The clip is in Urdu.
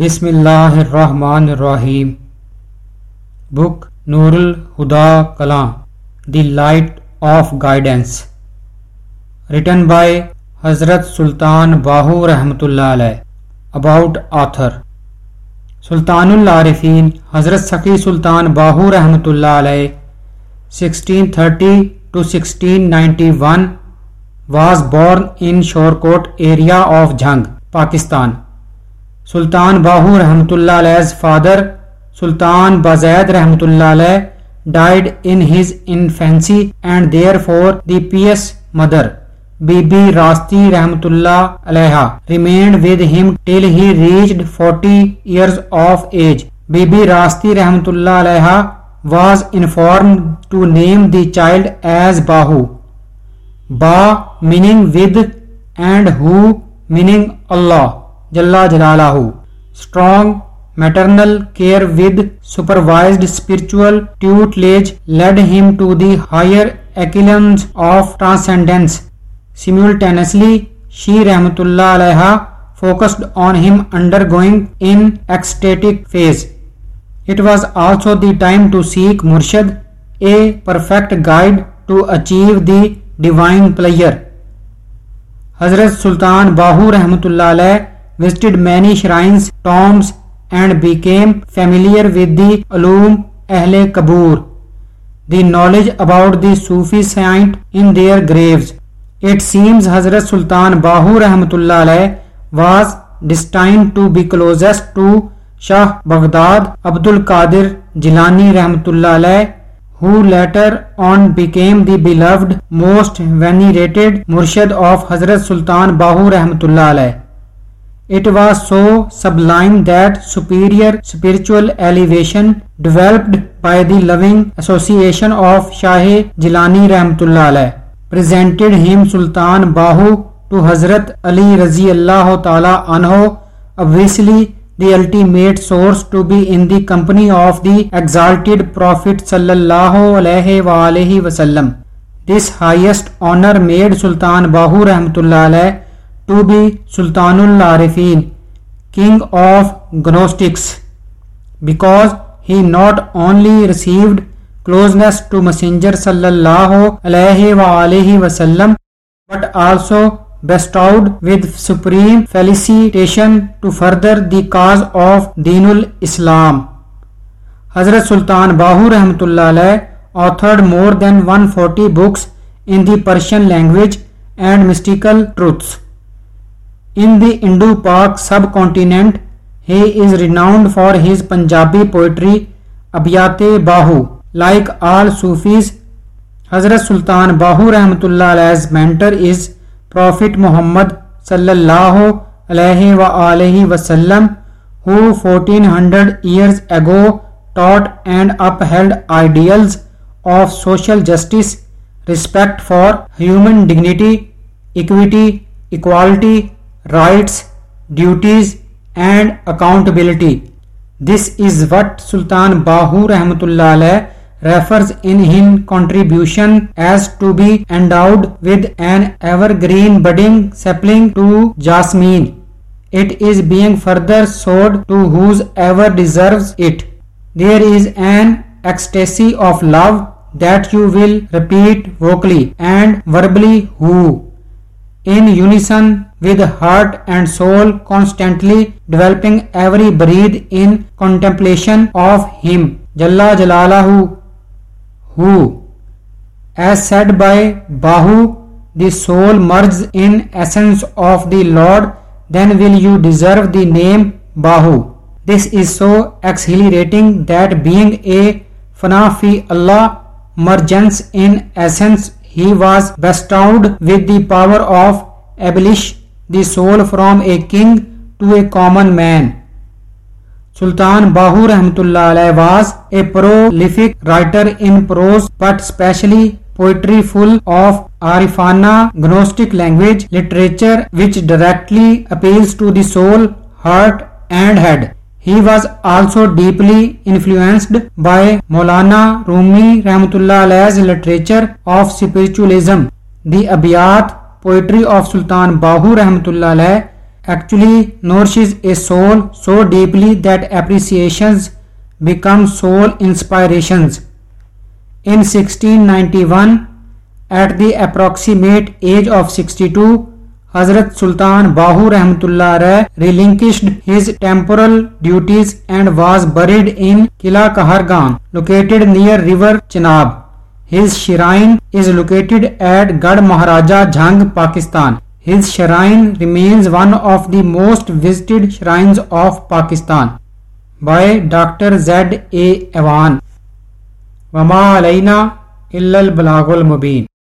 بسم اللہ الرحمن الرحیم book Noor Alhuda Kalan the light of guidance written by Hazrat Sultan Bahu رحمۃ اللہ علیہ اباؤٹ آتھر سلطان العارفین حضرت سقی سلطان باہو رحمۃ اللہ علیہ sixteen thirty two sixteen ninety one was born in Shorkot area of Jhang Pakistan Sultan Bahu رحمۃ اللہ علیہ فادر سلطان بازی رحمۃ اللہ علیہ died in his infancy and therefore the P S mother be be راستی رحمۃ اللہ مدرہ remain reached forty years of age be be راستی رحمۃ اللہ علیہ was inform to name the child as Bahu با meaning with and who meaning اللہ جلا جلالہ strong maternal care with supervised spiritual tutelage لیج led him to the higher simultaneously she رحمت اللہ علیہ focused on him undergoing in ecstatic phase it was also the time to seek مرشد a perfect guide to achieve the divine player حضرت سلطان باہو رحمت اللہ علیہ visited many shrines tombs and became familiar with the علوم اہل کبور the knowledge about the sofa saint in their graves it seems حضرت سلطان باہو رحمت اللہ لئے was destined to be close to Shah Baghdad Abdul Qadir Jilani رحمت اللہ لئے later on became the beloved most wanted مرشد آف حضرت سلطان باہو رحمت اللہ لئے ڈیلپڈ ایسوسی رحمت اللہ علیہ پرم سلطان باہو ٹو حضرت علی رضی اللہ تعالی انہو ابویسلی the ultimate source to be in the company of the exalted prophet صلی اللہ علیہ وسلم this highest honour made Sultan Bahu رحمۃ اللہ ٹو بی سلطان العارفین king of gnostics because he not only received closeness to messenger صلی اللہ علیہ وسلم but also bestowed with supreme felicitation to further the cause of دین الاسلام حضرت سلطان باہو رحمۃ اللہ علیہ authored more then one forty books in the Persian language and mystical truths in the Indo Pak subcontinent he is renowned for his Punjabi poetry Abyat Bahu like all Sufis حضرت سلطان باہو رحمۃ اللہ علیہ مینٹر از پروفٹ محمد صلی اللہ علیہ وسلم ہو fourteen hundred years ago taught and upheld ideals of social justice respect for human dignity equity equality rights duties and accountability this is what Sultan Bahu رحمت اللہ علیہ refers in his contribution as to be endowed with an evergreen budding sapling to jasmine it is being further sowed to whose ever deserves it there is an ecstasy of love that you will repeat vocally and verbally ہو ان unison with heart and soul constantly developing every breath in contemplation of him جلا جلال as said by Bahu the soul merges in essence of the lord then will you deserve the name Bahu this is so exactly that being a فنافی اللہ merges in essence he was bestowed with the power of abolish the soul from a king to a common man Sultan Bahu رحمت اللہ علیہ was a prolific writer in prose but especially poetry full of آرفانا gnostic language literature directly appeals to the soul heart and head he was also deeply influenced by Maulana Rumi اللہ علیہ لٹریچر آف دی ابیات پوئٹری آف سلطان باہو رحمت اللہ علیہ actually nourishes a soul so deeply that appreciations become soul inspirations in sixteen ninety one at the approximate age of sixty two حضرت سلطان باہو رحمت اللہ رہ relinquished temporal duties and was bread in Qila Kahrgan located near Chenab his shrine is located at Garh Maharaja Jhang Pakistan his shrine remains one of the most shrines of Pakistan by doctor Z A ایوان وما علینا البلاغ المبین